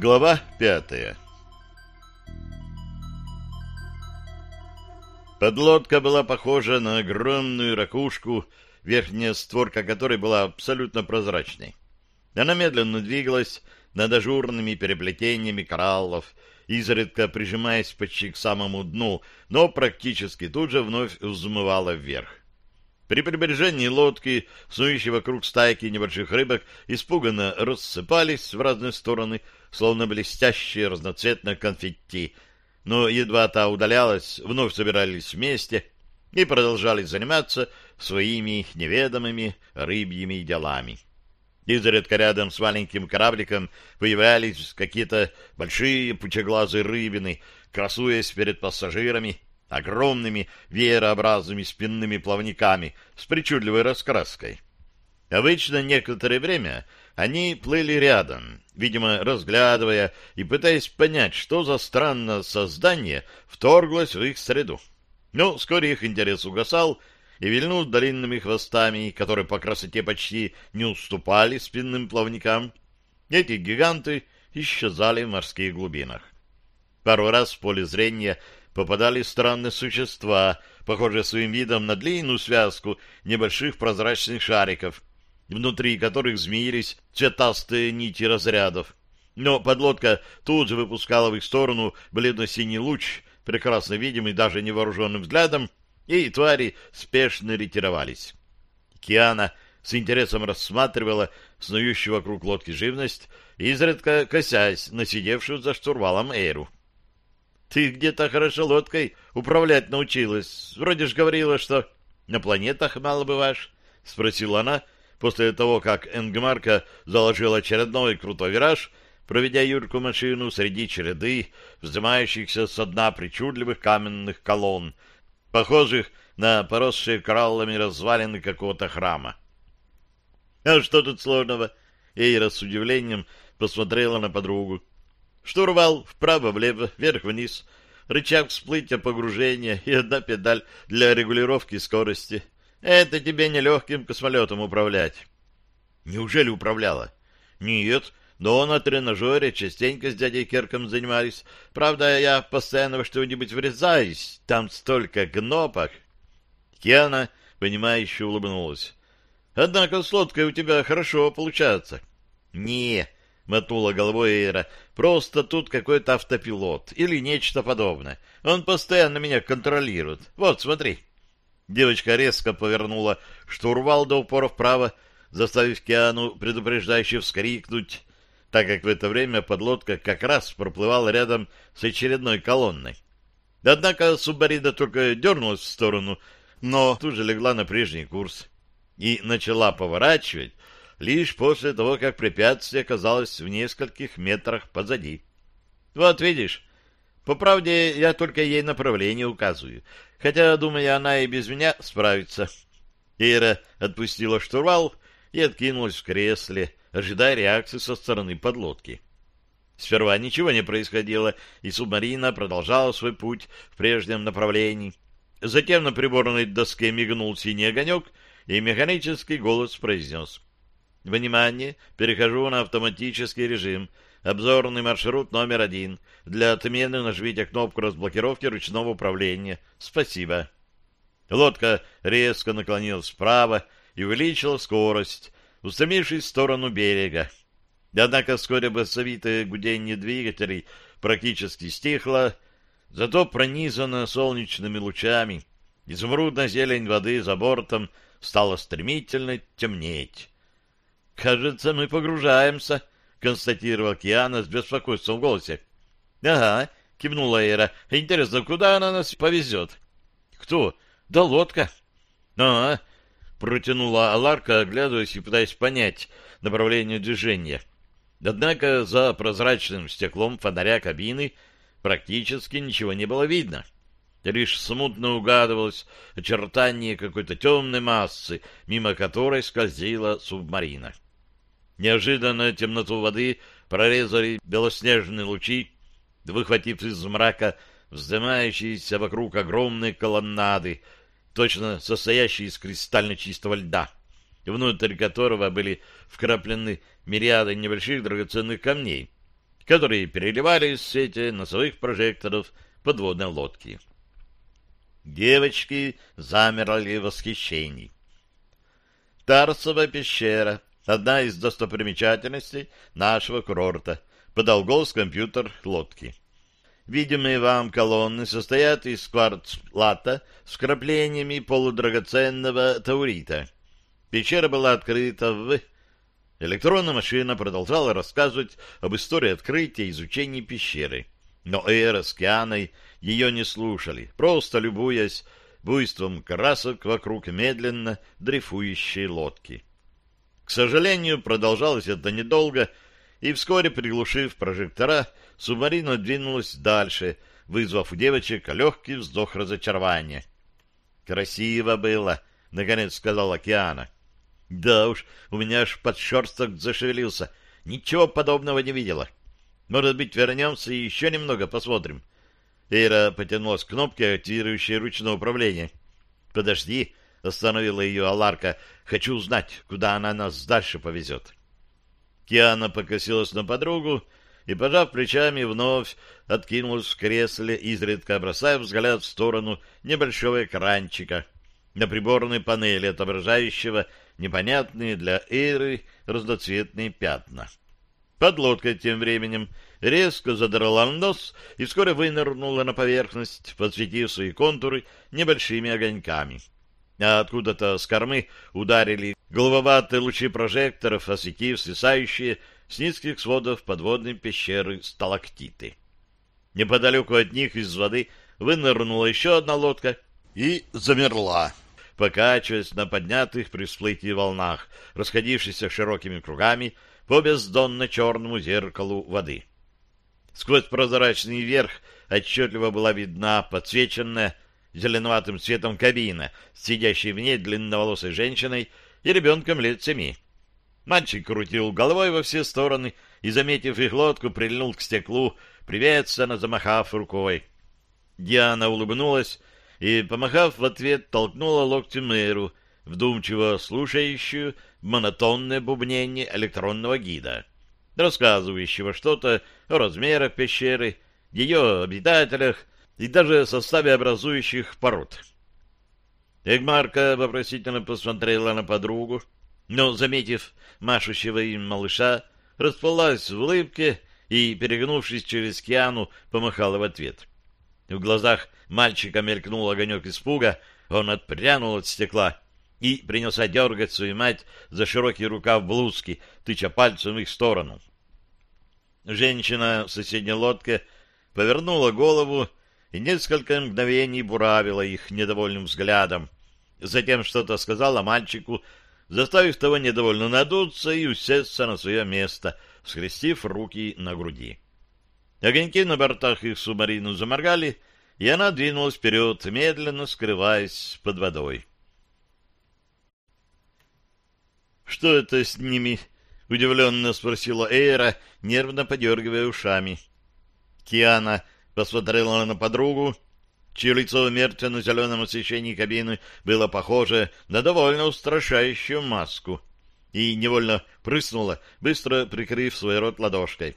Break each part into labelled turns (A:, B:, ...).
A: Глава пятая Подлодка была похожа на огромную ракушку, верхняя створка которой была абсолютно прозрачной. Она медленно двигалась над ажурными переплетениями кораллов, изредка прижимаясь почти к самому дну, но практически тут же вновь взмывала вверх. При приближении лодки, снующие вокруг стайки небольших рыбок, испуганно рассыпались в разные стороны, словно блестящие разноцветные конфетти, но едва та удалялась, вновь собирались вместе и продолжали заниматься своими неведомыми рыбьими делами. Изредка рядом с маленьким корабликом появлялись какие-то большие пучеглазые рыбины, красуясь перед пассажирами, огромными веерообразными спинными плавниками с причудливой раскраской. Обычно некоторое время они плыли рядом, видимо, разглядывая и пытаясь понять, что за странное создание вторглось в их среду. Но вскоре их интерес угасал, и вильнул длинными хвостами, которые по красоте почти не уступали спинным плавникам, эти гиганты исчезали в морских глубинах. Пару раз в поле зрения попадали странные существа, похожие своим видом на длинную связку небольших прозрачных шариков, внутри которых змеились цветастые нити разрядов. Но подлодка тут же выпускала в их сторону бледно-синий луч, прекрасно видимый даже невооруженным взглядом, и твари спешно ретировались. Киана с интересом рассматривала снующую вокруг лодки живность, изредка косясь на сидевшую за штурвалом Эйру. Ты где-то хорошо лодкой управлять научилась. Вроде ж говорила, что на планетах мало бываешь, — спросила она после того, как Энгмарка заложил очередной крутой вираж, проведя Юрку машину среди череды вздымающихся со дна причудливых каменных колонн, похожих на поросшие кораллами развалины какого-то храма. — А что тут сложного? Эйра с удивлением посмотрела на подругу. Штурвал вправо-влево, вверх-вниз, рычаг всплытия погружения и одна педаль для регулировки скорости. Это тебе не легким космолетом управлять. Неужели управляла? Нет, но на тренажере частенько с дядей Керком занимались. Правда, я постоянно во что-нибудь врезаюсь. Там столько кнопок. Киана, понимающе улыбнулась. Однако с лодкой у тебя хорошо получается. Не, мотнула головой Эйра. Просто тут какой-то автопилот или нечто подобное. Он постоянно меня контролирует. Вот, смотри. Девочка резко повернула штурвал до упора вправо, заставив Киану предупреждающе вскрикнуть, так как в это время подлодка как раз проплывала рядом с очередной колонной. Однако Субарида только дернулась в сторону, но тут же легла на прежний курс и начала поворачивать, лишь после того, как препятствие оказалось в нескольких метрах позади. Вот видишь, по правде я только ей направление указываю, хотя, думаю, она и без меня справится. Ира отпустила штурвал и откинулась в кресле, ожидая реакции со стороны подлодки. Сперва ничего не происходило, и субмарина продолжала свой путь в прежнем направлении. Затем на приборной доске мигнул синий огонек, и механический голос произнес — Внимание! Перехожу на автоматический режим. Обзорный маршрут номер один. Для отмены нажмите кнопку разблокировки ручного управления. Спасибо. Лодка резко наклонилась вправо и увеличила скорость, устремившись в сторону берега. Однако вскоре басовитое гудение двигателей практически стихло, зато пронизано солнечными лучами. Изумрудная зелень воды за бортом стала стремительно темнеть. «Кажется, мы погружаемся», — констатировал Киана с беспокойством в голосе. «Ага», — кивнула Эра. «Интересно, куда она нас повезет?» «Кто?» «Да лодка». «Ага», — протянула Аларка, оглядываясь и пытаясь понять направление движения. Однако за прозрачным стеклом фонаря кабины практически ничего не было видно. Лишь смутно угадывалось очертание какой-то темной массы, мимо которой скользила субмарина. Неожиданно темноту воды прорезали белоснежные лучи, выхватив из мрака вздымающиеся вокруг огромные колоннады, точно состоящие из кристально чистого льда, внутрь которого были вкраплены мириады небольших драгоценных камней. которые переливались в свете носовых прожекторов подводной лодки. Девочки замерли в восхищении. Тарсова пещера — одна из достопримечательностей нашего курорта, подал голос компьютер лодки. Видимые вам колонны состоят из кварц-лата с вкраплениями полудрагоценного таурита. Пещера была открыта в... Электронная машина продолжала рассказывать об истории открытия и изучения пещеры. Но Эра с Кианой ее не слушали, просто любуясь буйством красок вокруг медленно дрейфующей лодки. К сожалению, продолжалось это недолго, и вскоре, приглушив прожектора, субмарина двинулась дальше, вызвав у девочек легкий вздох разочарования. «Красиво было», — наконец сказала Океана. «Да уж, у меня аж подшерсток зашевелился. Ничего подобного не видела. Может быть, вернемся и еще немного посмотрим?» Эйра потянулась к кнопке, активирующей ручное управление. «Подожди», — остановила ее Аларка. «Хочу узнать, куда она нас дальше повезет». Киана покосилась на подругу и, пожав плечами, вновь откинулась в кресле, изредка бросая взгляд в сторону небольшого экранчика на приборной панели, отображающего непонятные для Эйры разноцветные пятна. Подлодка тем временем резко задрала нос и вскоре вынырнула на поверхность, подсветив свои контуры небольшими огоньками. А откуда-то с кормы ударили голубоватые лучи прожекторов, осветив свисающие с низких сводов подводной пещеры сталактиты. Неподалеку от них из воды вынырнула еще одна лодка и замерла, покачиваясь на поднятых при всплытии волнах, расходившихся широкими кругами по бездонно-черному зеркалу воды. Сквозь прозрачный верх отчетливо была видна подсвеченная зеленоватым цветом кабина, сидящей в ней длинноволосой женщиной и ребенком лет семи. Мальчик крутил головой во все стороны и, заметив их лодку, прильнул к стеклу, приветственно замахав рукой. Диана улыбнулась и, помахав в ответ, толкнула локтем Мэру, вдумчиво слушающую монотонное бубнение электронного гида, рассказывающего что-то о размерах пещеры, ее обитателях и даже составе образующих пород. Эгмарка вопросительно посмотрела на подругу, но, заметив машущего им малыша, расплылась в улыбке и, перегнувшись через Киану, помахала в ответ. В глазах мальчика мелькнул огонек испуга, он отпрянул от стекла и принялся дергать свою мать за широкий рукав блузки, тыча пальцем в их сторону. Женщина в соседней лодке повернула голову и несколько мгновений буравила их недовольным взглядом. Затем что-то сказала мальчику, заставив того недовольно надуться и усесться на свое место, скрестив руки на груди. Огоньки на бортах их субмарину заморгали, и она двинулась вперед, медленно скрываясь под водой. «Что это с ними?» — удивленно спросила Эйра, нервно подергивая ушами. Киана посмотрела на подругу, чье лицо в мертвенно-зеленом освещении кабины было похоже на довольно устрашающую маску, и невольно прыснула, быстро прикрыв свой рот ладошкой.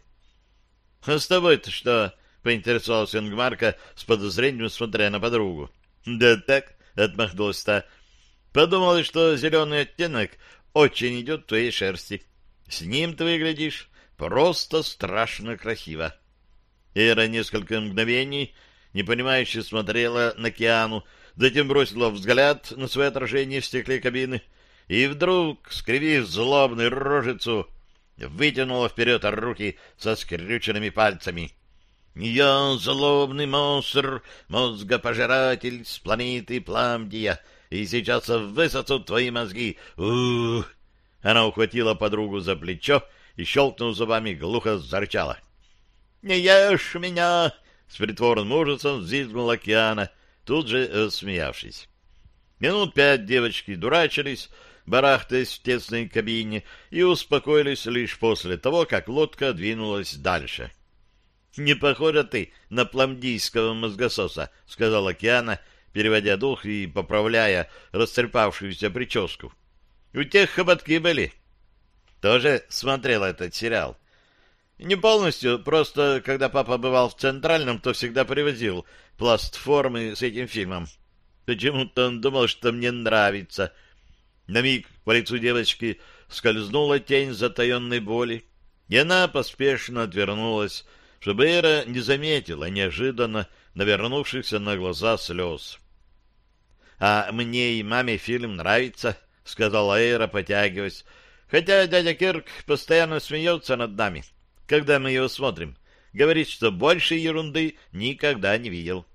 A: — А с тобой-то что? — поинтересовался Ингмарка с подозрением, смотря на подругу. — Да так, — отмахнулась та. — Подумала, что зеленый оттенок очень идет твоей шерсти. С ним ты выглядишь просто страшно красиво. Эра несколько мгновений непонимающе смотрела на Киану, затем бросила взгляд на свое отражение в стекле кабины и вдруг, скривив злобную рожицу, вытянула вперед руки со скрюченными пальцами. «Я злобный монстр, мозгопожиратель с планеты Пламдия, и сейчас высосу твои мозги. Ух!» Она ухватила подругу за плечо и, щелкнув зубами, глухо зарычала. «Не ешь меня!» С притворным ужасом взвизгнул океана, тут же смеявшись. Минут пять девочки дурачились, барахтаясь в тесной кабине, и успокоились лишь после того, как лодка двинулась дальше. — Не похожа ты на пламдийского мозгососа, — сказал Океана, переводя дух и поправляя растрепавшуюся прическу. — У тех хоботки были. Тоже смотрел этот сериал. Не полностью, просто когда папа бывал в Центральном, то всегда привозил пластформы с этим фильмом. Почему-то он думал, что мне нравится. На миг по лицу девочки скользнула тень затаенной боли, и она поспешно отвернулась, чтобы Эра не заметила неожиданно навернувшихся на глаза слез. — А мне и маме фильм нравится, — сказала Эра, потягиваясь, хотя дядя Кирк постоянно смеется над нами, когда мы его смотрим. Говорит, что больше ерунды никогда не видел.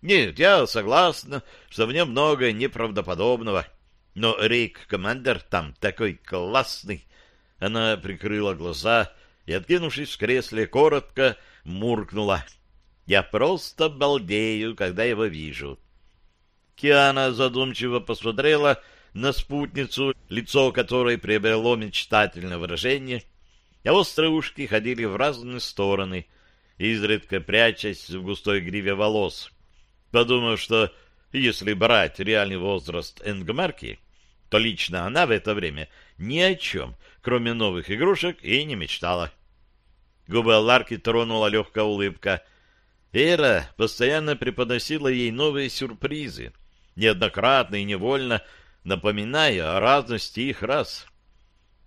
A: Нет, я согласна, что в нем много неправдоподобного. Но Рейк Командер там такой классный. Она прикрыла глаза и, откинувшись в кресле, коротко муркнула. Я просто балдею, когда его вижу. Киана задумчиво посмотрела на спутницу, лицо которой приобрело мечтательное выражение, а острые ушки ходили в разные стороны, изредка прячась в густой гриве волос. Подумав, что если брать реальный возраст Энгмарки, то лично она в это время ни о чем, кроме новых игрушек, и не мечтала. Губы Алларки тронула легкая улыбка. Эра постоянно преподносила ей новые сюрпризы, неоднократно и невольно напоминая о разности их рас.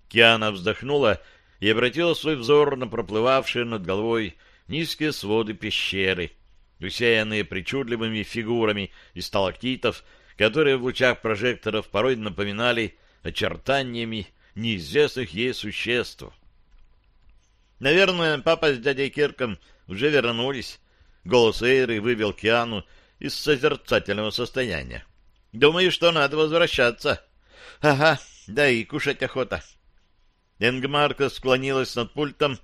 A: Киана вздохнула и обратила свой взор на проплывавшие над головой низкие своды пещеры, усеянные причудливыми фигурами из сталактитов, которые в лучах прожекторов порой напоминали очертаниями неизвестных ей существ. Наверное, папа с дядей Кирком уже вернулись. Голос Эйры вывел Киану из созерцательного состояния. Думаю, что надо возвращаться. Ага, да и кушать охота. Энгмарка склонилась над пультом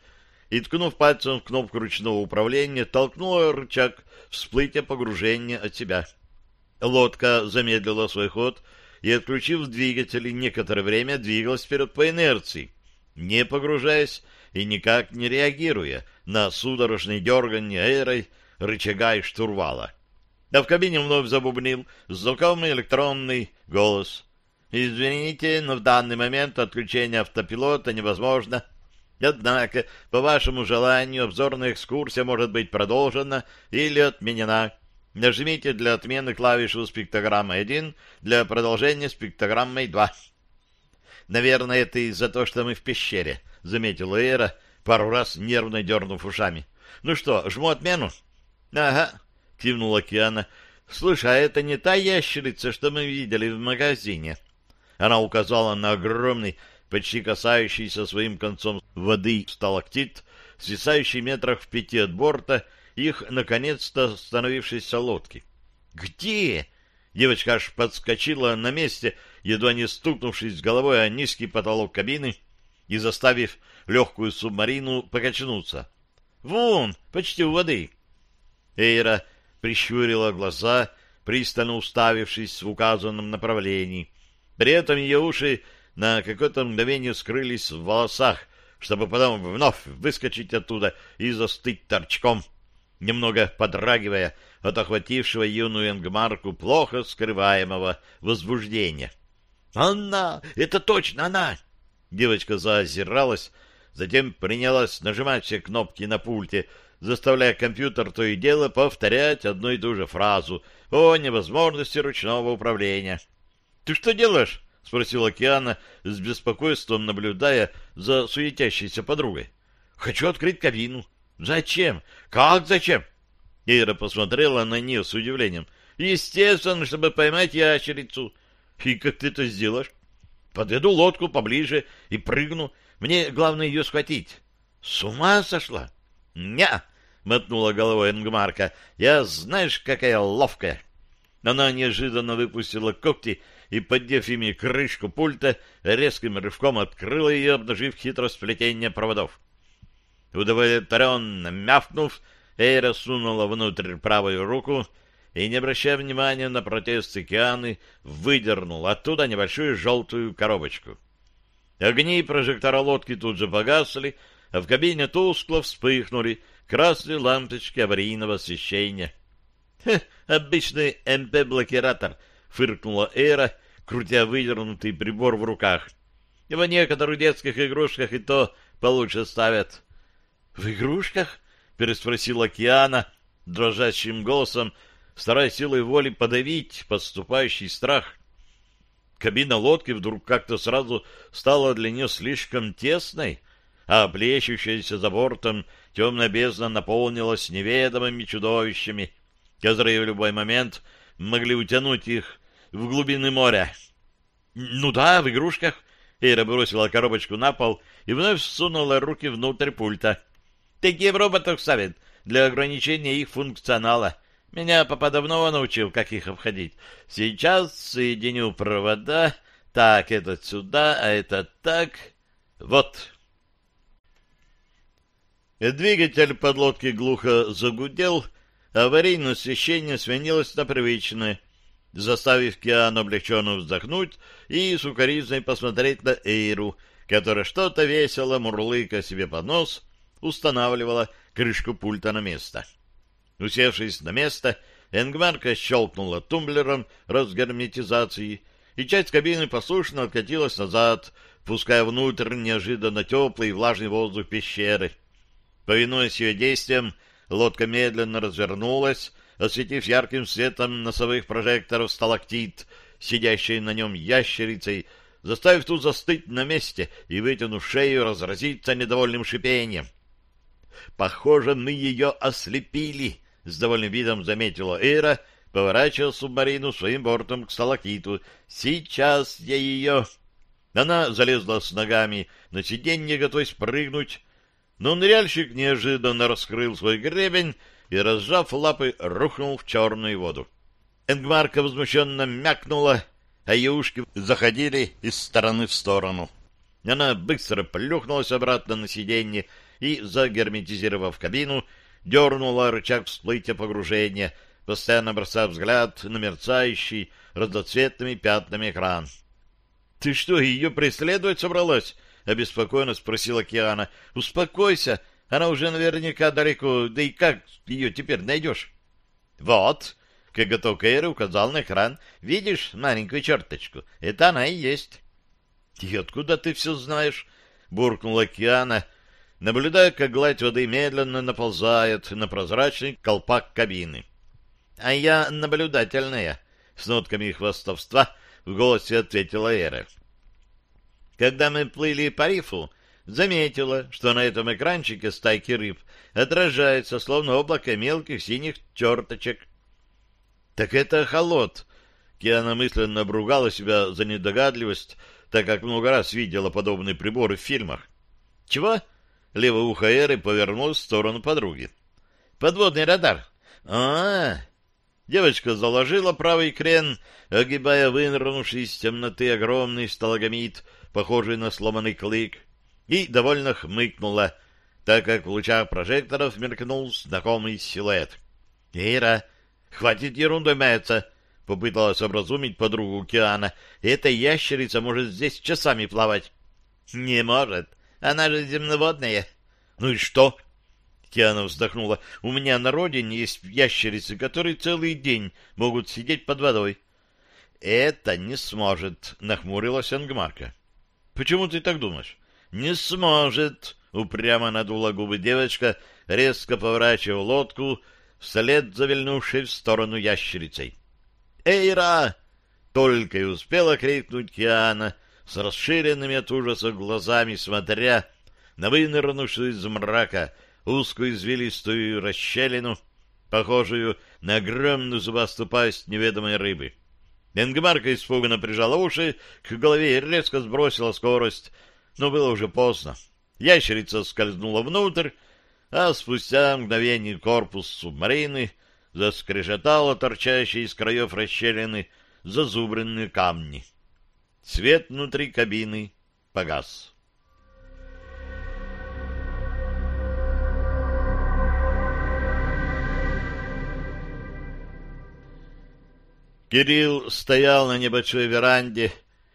A: и, ткнув пальцем в кнопку ручного управления, толкнула рычаг всплытия погружения от себя. Лодка замедлила свой ход и, отключив двигатели, некоторое время двигалась вперед по инерции, не погружаясь и никак не реагируя на судорожный дергание аэрой рычага и штурвала. А в кабине вновь забубнил знакомый электронный голос. «Извините, но в данный момент отключение автопилота невозможно. Однако, по вашему желанию, обзорная экскурсия может быть продолжена или отменена. Нажмите для отмены клавишу спектрограммы 1, для продолжения спектрограммой 2». «Наверное, это из-за того, что мы в пещере», — заметила Эра, пару раз нервно дернув ушами. «Ну что, жму отмену?» «Ага», — кивнула Киана. — Слушай, а это не та ящерица, что мы видели в магазине? Она указала на огромный, почти касающийся своим концом воды сталактит, свисающий метрах в пяти от борта их, наконец-то, становившейся лодки. «Где?» Девочка аж подскочила на месте, едва не стукнувшись головой о низкий потолок кабины и заставив легкую субмарину покачнуться. «Вон, почти у воды». Эйра прищурила глаза, пристально уставившись в указанном направлении. При этом ее уши на какое-то мгновение скрылись в волосах, чтобы потом вновь выскочить оттуда и застыть торчком, немного подрагивая от охватившего юную Энгмарку плохо скрываемого возбуждения. «Она! Это точно она!» Девочка заозиралась, затем принялась нажимать все кнопки на пульте, заставляя компьютер то и дело повторять одну и ту же фразу о невозможности ручного управления. «Ты что делаешь?» — спросила Океана с беспокойством, наблюдая за суетящейся подругой. «Хочу открыть кабину». «Зачем? Как зачем?» Ира посмотрела на нее с удивлением. «Естественно, чтобы поймать ящерицу». «И как ты это сделаешь?» «Подведу лодку поближе и прыгну. Мне главное ее схватить». «С ума сошла?» «Ня!» — мотнула головой Энгмарка. «Я знаешь, какая ловкая!» Она неожиданно выпустила когти и, поддев ими крышку пульта, резким рывком открыла ее, обнажив хитро сплетение проводов. Удовлетворенно мявкнув, Эйра сунула внутрь правую руку и, не обращая внимания на протесты Кианы, выдернула оттуда небольшую желтую коробочку. Огни прожектора лодки тут же погасли, а в кабине тускло вспыхнули красные лампочки аварийного освещения. обычный МП-блокиратор, фыркнула Эра, крутя выдернутый прибор в руках. В некоторых детских игрушках и то получше ставят. — В игрушках? — переспросила Киана дрожащим голосом, стараясь силой воли подавить подступающий страх. Кабина лодки вдруг как-то сразу стала для нее слишком тесной, а плещущаяся за бортом темная бездна наполнилась неведомыми чудовищами, которые в любой момент могли утянуть их в глубины моря. — Ну да, в игрушках. Эйра бросила коробочку на пол и вновь всунула руки внутрь пульта. — Такие в роботах ставят для ограничения их функционала. Меня папа давно научил, как их обходить. Сейчас соединю провода. Так, этот сюда, а этот так. Вот. Двигатель подлодки глухо загудел, аварийное освещение сменилось на привычное, заставив Киану облегченно вздохнуть и сукоризной посмотреть на Эйру, которая что-то весело, мурлыка себе под нос, устанавливала крышку пульта на место. Усевшись на место, Энгмарка щелкнула тумблером разгерметизации, и часть кабины послушно откатилась назад, пуская внутрь неожиданно теплый и влажный воздух пещеры. Повинуясь ее действиям, лодка медленно развернулась, осветив ярким светом носовых прожекторов сталактит, сидящей на нем ящерицей, заставив ту застыть на месте и, вытянув шею, разразиться недовольным шипением. «Похоже, мы ее ослепили!» — с довольным видом заметила Эйра, поворачивая субмарину своим бортом к сталактиту. «Сейчас я ее...» Она залезла с ногами на сиденье, готовясь прыгнуть, но ныряльщик неожиданно раскрыл свой гребень и, разжав лапы, рухнул в черную воду. Энгмарка возмущенно мякнула, а ее ушки заходили из стороны в сторону. Она быстро плюхнулась обратно на сиденье и, загерметизировав кабину, дернула рычаг всплытия погружения, постоянно бросая взгляд на мерцающий разноцветными пятнами экран. — Ты что, ее преследовать собралась? — обеспокоенно спросила Киана. — Успокойся, она уже наверняка далеко, да и как ее теперь найдешь? — Вот, — Коготок Эйра указал на экран. — Видишь маленькую черточку? Это она и есть. — И откуда ты все знаешь? — буркнула Киана, наблюдая, как гладь воды медленно наползает на прозрачный колпак кабины. — А я наблюдательная, — с нотками хвастовства в голосе ответила Эра. Когда мы плыли по рифу, заметила, что на этом экранчике стайки рыб отражается, словно облако мелких синих черточек. — Так это холод! Киана мысленно обругала себя за недогадливость, так как много раз видела подобные приборы в фильмах. — Чего? Левое ухо Эры повернулось в сторону подруги. «Подводный радар!» а, -а, -а Девочка заложила правый крен, огибая вынырнувший из темноты огромный сталагмит, похожий на сломанный клык, и довольно хмыкнула, так как в лучах прожекторов мелькнул знакомый силуэт. «Ира, хватит ерундой маяться!» — попыталась образумить подругу Киана. «Эта ящерица может здесь часами плавать». «Не может!» Она же земноводная. Ну и что? Киана вздохнула. У меня на родине есть ящерицы, которые целый день могут сидеть под водой. Это не сможет, нахмурилась Ангмарка. Почему ты так думаешь? Не сможет, упрямо надула губы девочка, резко поворачивая лодку вслед завильнувшей в сторону ящерицей. «Эйра!» — только и успела крикнуть Киана, с расширенными от ужаса глазами, смотря на вынырнувшую из мрака узкую извилистую расщелину, похожую на огромную зубастую пасть неведомой рыбы. Энгмарка испуганно прижала уши к голове и резко сбросила скорость, но было уже поздно. Ящерица скользнула внутрь, а спустя мгновение корпус субмарины заскрежетала торчащие из краев расщелины зазубренные камни. Свет внутри кабины погас. Кирилл стоял на небольшой веранде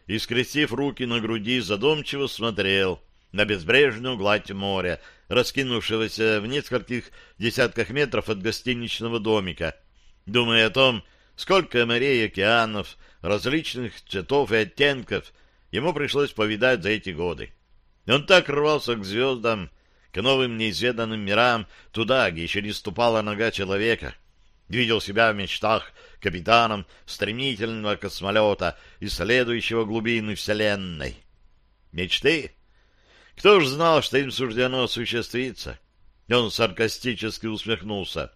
A: и, скрестив руки на груди, задумчиво смотрел на безбрежную гладь моря, раскинувшегося в нескольких десятках метров от гостиничного домика, думая о том, сколько морей и океанов различных цветов и оттенков ему пришлось повидать за эти годы. Он так рвался к звездам, к новым неизведанным мирам, туда, где еще не ступала нога человека. Видел себя в мечтах капитаном стремительного космолета, исследующего глубины Вселенной. Мечты? Кто ж знал, что им суждено осуществиться? Он саркастически усмехнулся.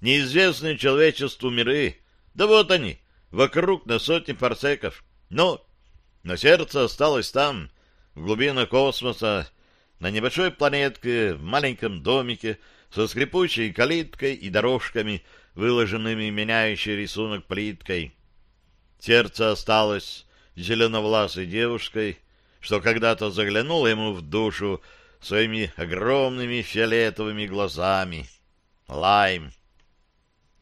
A: Неизвестные человечеству миры, да вот они, вокруг на сотни парсеков. Но, но сердце осталось там, в глубинах космоса, на небольшой планетке, в маленьком домике, со скрипучей калиткой и дорожками, выложенными меняющей рисунок плиткой. Сердце осталось зеленовласой девушкой, что когда-то заглянула ему в душу своими огромными фиолетовыми глазами. Лайм.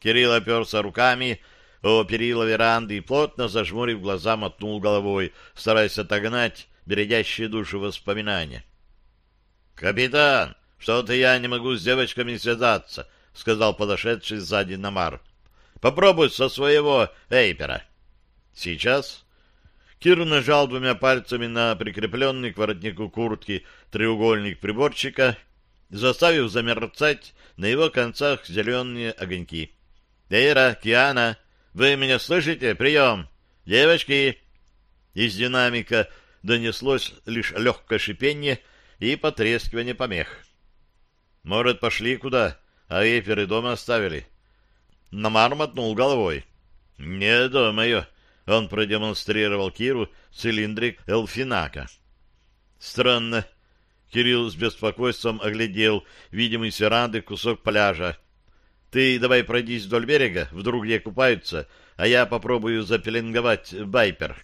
A: Кирилл оперся руками о перила веранды и, плотно зажмурив глаза, мотнул головой, стараясь отогнать бередящие душу воспоминания. «Капитан, что-то я не могу с девочками связаться», — сказал подошедший сзади Намар. «Попробуй со своего эйпера». «Сейчас?» Кир нажал двумя пальцами на прикрепленный к воротнику куртки треугольник приборчика, заставив замерцать на его концах зеленые огоньки. «Эйра, Киана, вы меня слышите? Прием! Девочки!» Из динамика донеслось лишь легкое шипение и потрескивание помех. «Может, пошли куда, а эперы дома оставили?» Намар мотнул головой. «Не думаю». Он продемонстрировал Киру цилиндрик Элфинака. «Странно». Кирилл с беспокойством оглядел видимый с веранды кусок пляжа. «Ты давай пройдись вдоль берега, вдруг где купаются, а я попробую запеленговать байпер».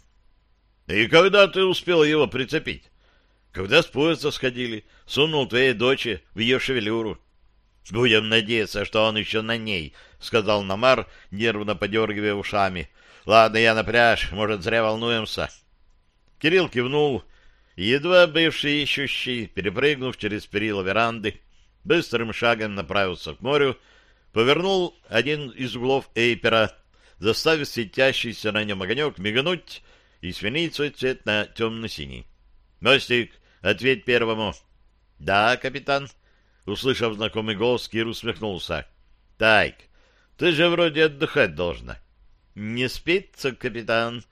A: «И когда ты успел его прицепить?» «Когда с поезда сходили, сунул твоей дочери в ее шевелюру». «Будем надеяться, что он еще на ней», — сказал Намар, нервно подергивая ушами. «Ладно, я на пляж, может, зря волнуемся». Кирилл кивнул, едва бывший ищущий, перепрыгнув через перила веранды, быстрым шагом направился к морю, повернул один из углов эйпера, заставив светящийся на нем огонек мигнуть и сменить свой цвет на темно-синий. «Мостик, ответь первому». «Да, капитан». Услышав знакомый голос, Кир усмехнулся. «Так, ты же вроде отдыхать должна». «Не спится, капитан».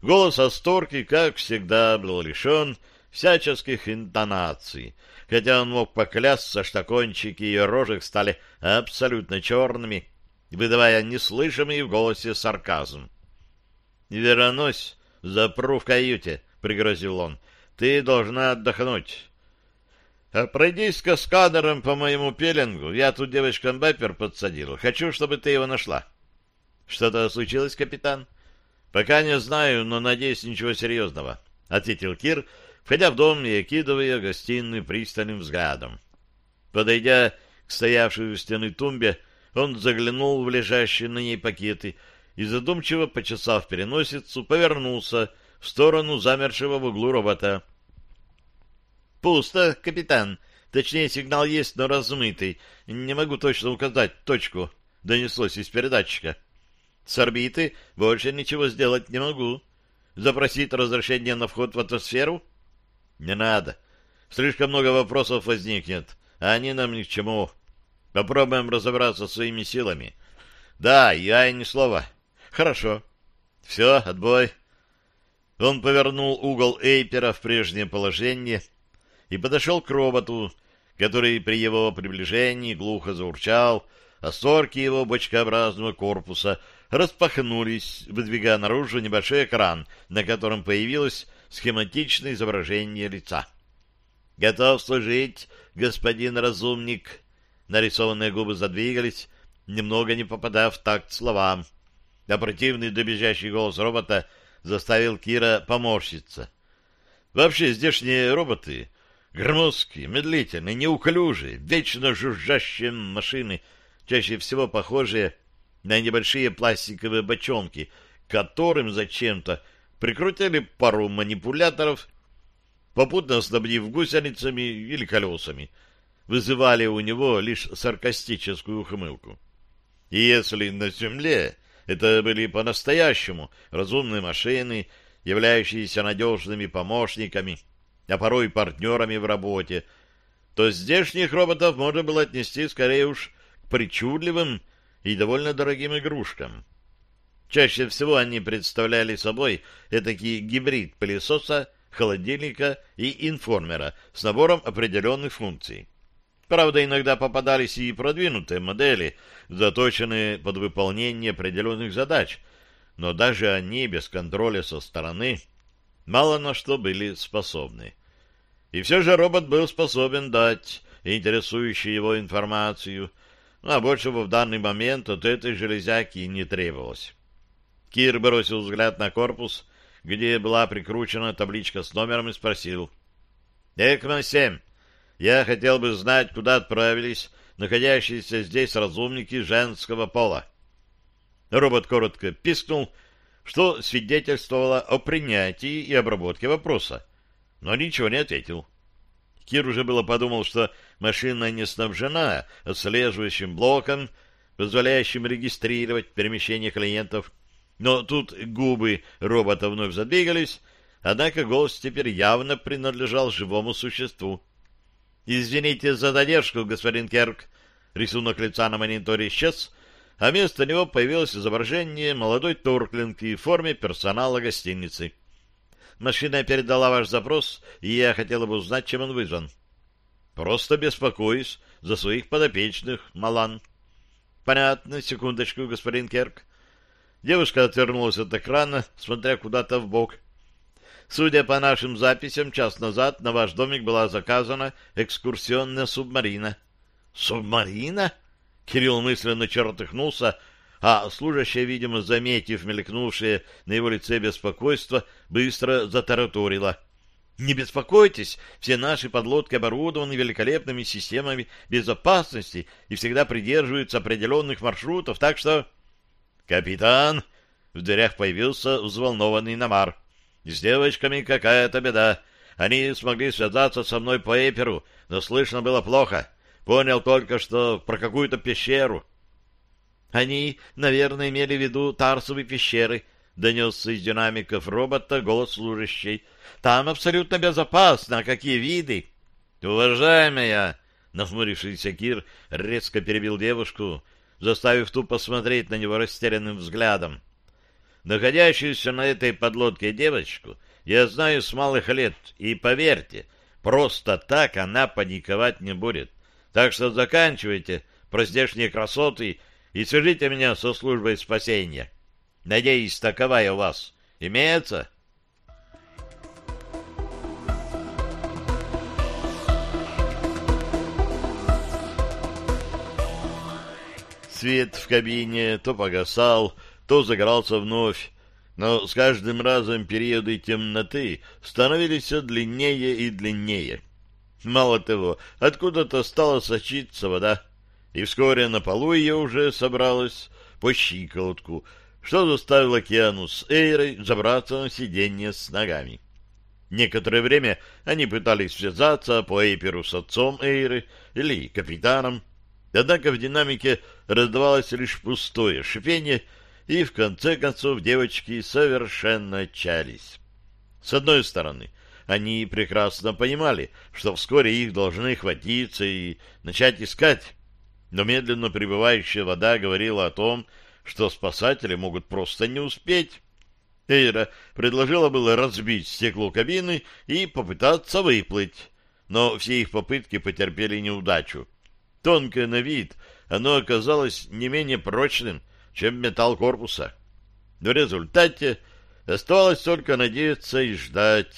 A: Голос Асторки, как всегда, был лишен всяческих интонаций, хотя он мог поклясться, что кончики ее рожек стали абсолютно черными, выдавая неслышимый в голосе сарказм. «Веронось, запру в каюте», — пригрозил он. «Ты должна отдохнуть». А пройдись каскадером по моему пеленгу. Я тут девочкам бапер подсадил. Хочу, чтобы ты его нашла. Что-то случилось, капитан? Пока не знаю, но надеюсь, ничего серьезного, — ответил Кир, входя в дом и окидывая гостиную пристальным взглядом. Подойдя к стоявшей у стены тумбе, он заглянул в лежащие на ней пакеты и, задумчиво почесав переносицу, повернулся в сторону замершего в углу робота — Пусто, капитан. Точнее, сигнал есть, но размытый. Не могу точно указать точку. Донеслось из передатчика. С орбиты больше ничего сделать не могу. Запросить разрешение на вход в атмосферу? Не надо. Слишком много вопросов возникнет, а они нам ни к чему. Попробуем разобраться своими силами. Да, я и ни слова. Хорошо. Все, отбой. Он повернул угол Эйпера в прежнее положение — и подошел к роботу, который при его приближении глухо заурчал, а створки его бочкообразного корпуса распахнулись, выдвигая наружу небольшой экран, на котором появилось схематичное изображение лица. «Готов служить, господин разумник!» Нарисованные губы задвигались, немного не попадая в такт словам. А противный добежащий голос робота заставил Кира поморщиться. Вообще, здешние роботы Громоздкие, медлительные, неуклюжие, вечно жужжащие машины, чаще всего похожие на небольшие пластиковые бочонки, которым зачем-то прикрутили пару манипуляторов, попутно снабдив гусеницами или колесами, вызывали у него лишь саркастическую ухмылку. И если на Земле это были по-настоящему разумные машины, являющиеся надежными помощниками, а порой партнерами в работе, то здешних роботов можно было отнести скорее уж к причудливым и довольно дорогим игрушкам. Чаще всего они представляли собой этакий гибрид пылесоса, холодильника и информера с набором определенных функций. Правда, иногда попадались и продвинутые модели, заточенные под выполнение определенных задач, но даже они без контроля со стороны мало на что были способны. И все же робот был способен дать интересующую его информацию, ну, а большего в данный момент от этой железяки не требовалось. Кир бросил взгляд на корпус, где была прикручена табличка с номером, и спросил. «Экма-7, я хотел бы знать, куда отправились находящиеся здесь разумники женского пола». Робот коротко пискнул, что свидетельствовало о принятии и обработке вопроса, но ничего не ответил. Кир уже было подумал, что машина не снабжена отслеживающим блоком, позволяющим регистрировать перемещение клиентов, но тут губы робота вновь задвигались, однако голос теперь явно принадлежал живому существу. «Извините за задержку, господин Керк». Рисунок лица на мониторе исчез, а вместо него появилось изображение молодой Торклинки в форме персонала гостиницы. Машина передала ваш запрос, и я хотела бы узнать, чем он вызван. Просто беспокоюсь за своих подопечных, Малан. Понятно, секундочку, господин Керк. Девушка отвернулась от экрана, смотря куда-то в бок. Судя по нашим записям, час назад на ваш домик была заказана экскурсионная субмарина. Субмарина? Кирилл мысленно чертыхнулся, а служащая, видимо, заметив мелькнувшее на его лице беспокойство, быстро затараторила. «Не беспокойтесь, все наши подлодки оборудованы великолепными системами безопасности и всегда придерживаются определенных маршрутов, так что...» «Капитан!» — в дверях появился взволнованный Намар. «С девочками какая-то беда. Они смогли связаться со мной по эперу, но слышно было плохо. Понял только, что про какую-то пещеру». Они, наверное, имели в виду Тарсовые пещеры, — донесся из динамиков робота голос служащей. Там абсолютно безопасно, а какие виды? — Уважаемая! — нахмурившийся Кир резко перебил девушку, заставив ту посмотреть на него растерянным взглядом. Находящуюся на этой подлодке девочку я знаю с малых лет, и, поверьте, просто так она паниковать не будет. Так что заканчивайте про здешние красоты и свяжите меня со службой спасения. Надеюсь, таковая у вас имеется?» Свет в кабине то погасал, то загорался вновь, но с каждым разом периоды темноты становились все длиннее и длиннее. Мало того, откуда-то стала сочиться вода и вскоре на полу ее уже собралось по щиколотку, что заставило Киану с Эйрой забраться на сиденье с ногами. Некоторое время они пытались связаться по Эйперу с отцом Эйры или капитаном, однако в динамике раздавалось лишь пустое шипение, и в конце концов девочки совершенно отчались. С одной стороны, они прекрасно понимали, что вскоре их должны хватиться и начать искать, но медленно прибывающая вода говорила о том, что спасатели могут просто не успеть. Эйра предложила было разбить стекло кабины и попытаться выплыть, но все их попытки потерпели неудачу. Тонкое на вид, оно оказалось не менее прочным, чем металл корпуса. В результате оставалось только надеяться и ждать.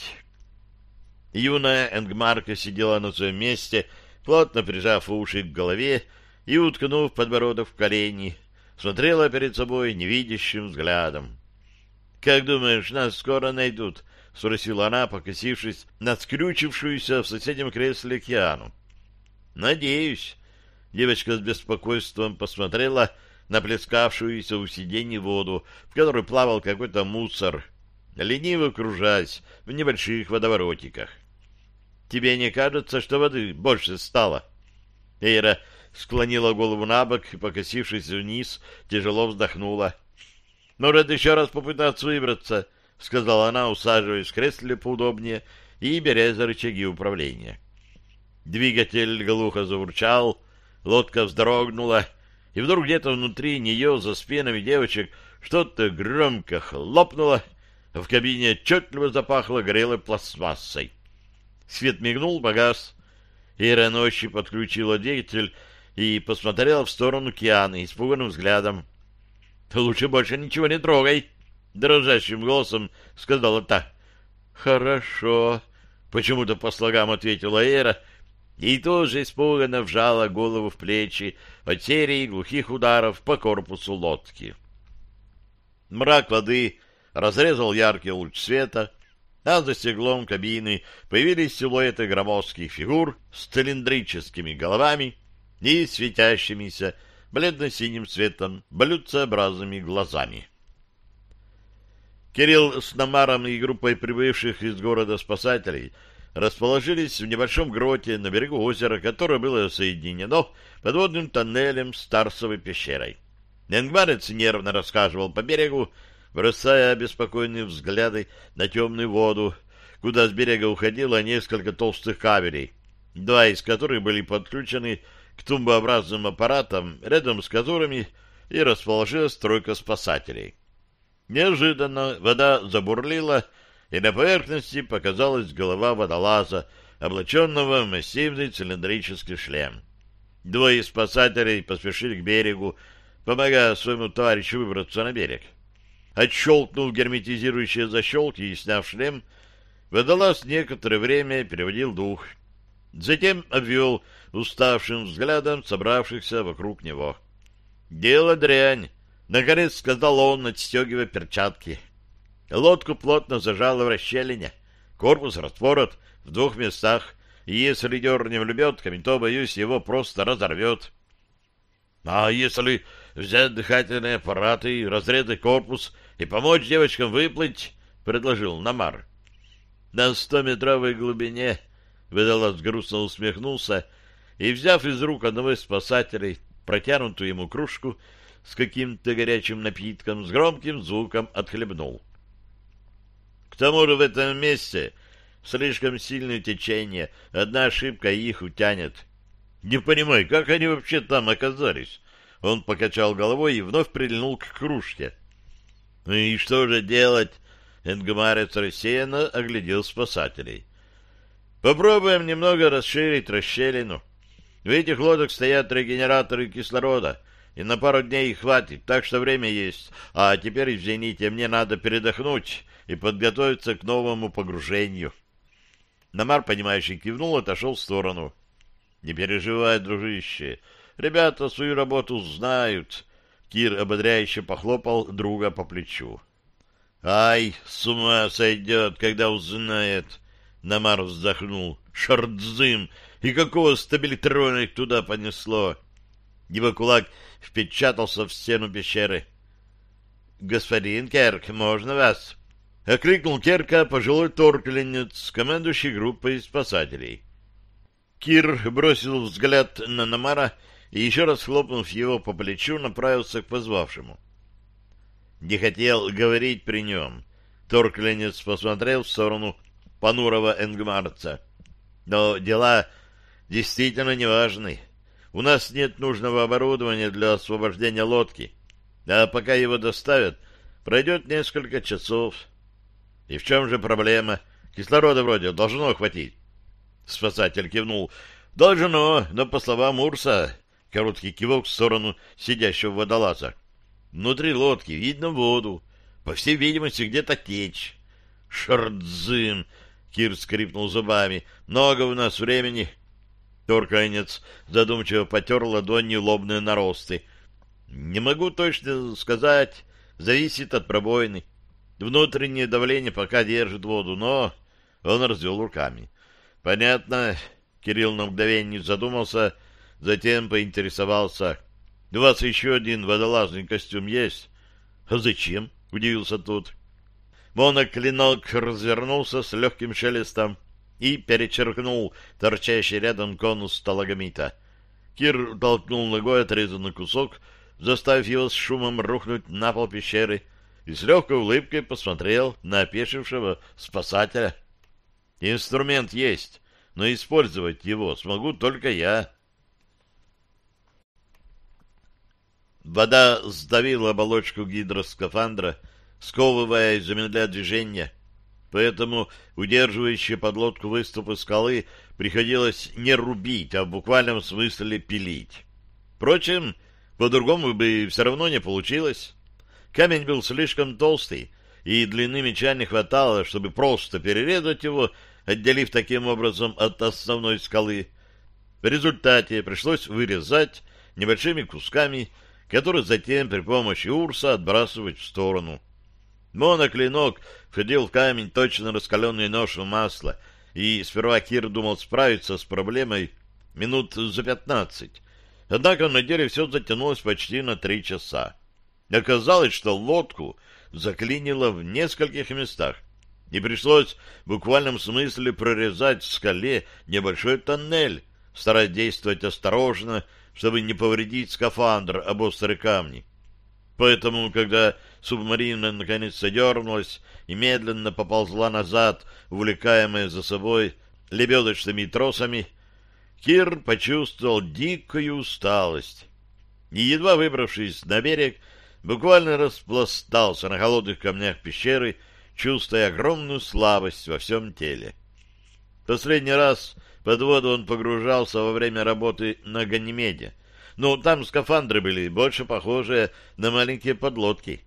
A: Юная Энгмарка сидела на своем месте, плотно прижав уши к голове и, уткнув подбородок в колени, смотрела перед собой невидящим взглядом. — Как думаешь, нас скоро найдут? — спросила она, покосившись на скрючившуюся в соседнем кресле океану. — Надеюсь. Девочка с беспокойством посмотрела на плескавшуюся у сиденья воду, в которой плавал какой-то мусор, лениво кружась в небольших водоворотиках. — Тебе не кажется, что воды больше стало? Эйра склонила голову на бок и, покосившись вниз, тяжело вздохнула. — Может, еще раз попытаться выбраться, — сказала она, усаживаясь в кресле поудобнее и беря за рычаги управления. Двигатель глухо заурчал, лодка вздрогнула, и вдруг где-то внутри нее, за спинами девочек, что-то громко хлопнуло, в кабине отчетливо запахло горелой пластмассой. Свет мигнул, погас. Ира ночи подключила двигатель и посмотрела в сторону Кианы испуганным взглядом. — Лучше больше ничего не трогай, — дрожащим голосом сказала та. — Хорошо, — почему-то по слогам ответила Эра, и тоже испуганно вжала голову в плечи от серии глухих ударов по корпусу лодки. Мрак воды разрезал яркий луч света, а за стеклом кабины появились силуэты громоздких фигур с цилиндрическими головами и светящимися бледно-синим цветом блюдцеобразными глазами. Кирилл с Намаром и группой прибывших из города спасателей расположились в небольшом гроте на берегу озера, которое было соединено подводным тоннелем с Тарсовой пещерой. Энгмарец нервно рассказывал по берегу, бросая обеспокоенные взгляды на темную воду, куда с берега уходило несколько толстых кабелей, два из которых были подключены к тумбообразным аппаратам, рядом с которыми и расположилась стройка спасателей. Неожиданно вода забурлила, и на поверхности показалась голова водолаза, облаченного в массивный цилиндрический шлем. Двое спасателей поспешили к берегу, помогая своему товарищу выбраться на берег. Отщелкнув герметизирующие защелки и сняв шлем, водолаз некоторое время переводил дух. Затем обвел уставшим взглядом собравшихся вокруг него. «Дело дрянь!» — наконец сказал он, отстегивая перчатки. Лодку плотно зажало в расщелине. Корпус распорот в двух местах, и если дернем лебедками, то, боюсь, его просто разорвет. — А если взять дыхательные аппараты, разрезать корпус и помочь девочкам выплыть, — предложил Намар. На стометровой глубине Водолаз грустно усмехнулся и, взяв из рук одного из спасателей протянутую ему кружку с каким-то горячим напитком, с громким звуком отхлебнул. К тому же в этом месте слишком сильное течение, одна ошибка их утянет. Не понимаю, как они вообще там оказались? Он покачал головой и вновь прильнул к кружке. Ну и что же делать? Энгмарец рассеянно оглядел спасателей. Попробуем немного расширить расщелину. В этих лодок стоят регенераторы кислорода, и на пару дней хватит, так что время есть. А теперь, извините, мне надо передохнуть и подготовиться к новому погружению. Намар, понимающий, кивнул, отошел в сторону. — Не переживай, дружище, ребята свою работу знают. Кир ободряюще похлопал друга по плечу. — Ай, с ума сойдет, когда узнает! Намар вздохнул. — Шардзым! И какого стабилитрона их туда понесло? Его кулак впечатался в стену пещеры. — Господин Керк, можно вас? — окликнул Керка пожилой торкленец, командующий группой спасателей. Кир бросил взгляд на Намара и, еще раз хлопнув его по плечу, направился к позвавшему. Не хотел говорить при нем. Торкленец посмотрел в сторону понурого Энгмарца. Но дела действительно неважны. У нас нет нужного оборудования для освобождения лодки. А пока его доставят, пройдет несколько часов. И в чем же проблема? Кислорода вроде должно хватить. Спасатель кивнул. Должно, но по словам Урса, короткий кивок в сторону сидящего водолаза. Внутри лодки видно воду. По всей видимости, где-то течь. Шардзым! Кир скрипнул зубами. Много у нас времени. Торканец задумчиво потер ладонью лобные наросты. Не могу точно сказать. Зависит от пробоины. Внутреннее давление пока держит воду, но... Он развел руками. Понятно. Кирилл на мгновение задумался, затем поинтересовался. У вас еще один водолазный костюм есть? А зачем? Удивился тот. Моноклинок развернулся с легким шелестом и перечеркнул торчащий рядом конус сталагмита. Кир толкнул ногой отрезанный кусок, заставив его с шумом рухнуть на пол пещеры, и с легкой улыбкой посмотрел на опешившего спасателя. «Инструмент есть. но использовать его смогу только я. Вода сдавила оболочку гидроскафандра, сковывая и замедляя движение, поэтому удерживающие подлодку выступы скалы приходилось не рубить, а в буквальном смысле пилить. Впрочем, по-другому бы все равно не получилось. Камень был слишком толстый, и длины меча не хватало, чтобы просто перерезать его, отделив таким образом от основной скалы. В результате пришлось вырезать небольшими кусками, которые затем при помощи урса отбрасывать в сторону. Моноклинок входил в камень точно раскаленный нож в масло, и сперва Кир думал справиться с проблемой минут за пятнадцать. Однако на деле все затянулось почти на три часа. Оказалось, что лодку заклинило в нескольких местах, и пришлось в буквальном смысле прорезать в скале небольшой тоннель, стараясь действовать осторожно, чтобы не повредить скафандр об острые камни. Поэтому, когда субмарина наконец содернулась и медленно поползла назад, увлекаемая за собой лебедочными тросами, Кир почувствовал дикую усталость. И, едва выбравшись на берег, буквально распластался на холодных камнях пещеры, чувствуя огромную слабость во всем теле. Последний раз под воду он погружался во время работы на Ганимеде, но там скафандры были больше похожие на маленькие подлодки,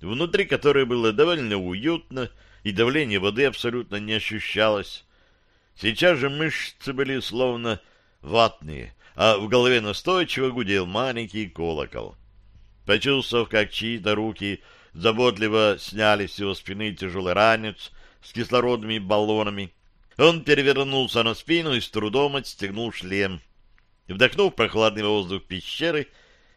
A: внутри которой было довольно уютно, и давление воды абсолютно не ощущалось. Сейчас же мышцы были словно ватные, а в голове настойчиво гудел маленький колокол. Почувствовав, как чьи-то руки заботливо сняли с его спины тяжелый ранец с кислородными баллонами, он перевернулся на спину и с трудом отстегнул шлем. Вдохнув прохладный воздух пещеры,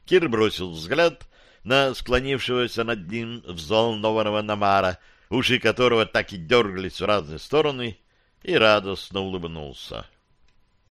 A: Кир бросил взгляд на склонившегося над ним взволнованного Намара, уши которого так и дергались в разные стороны, и радостно улыбнулся.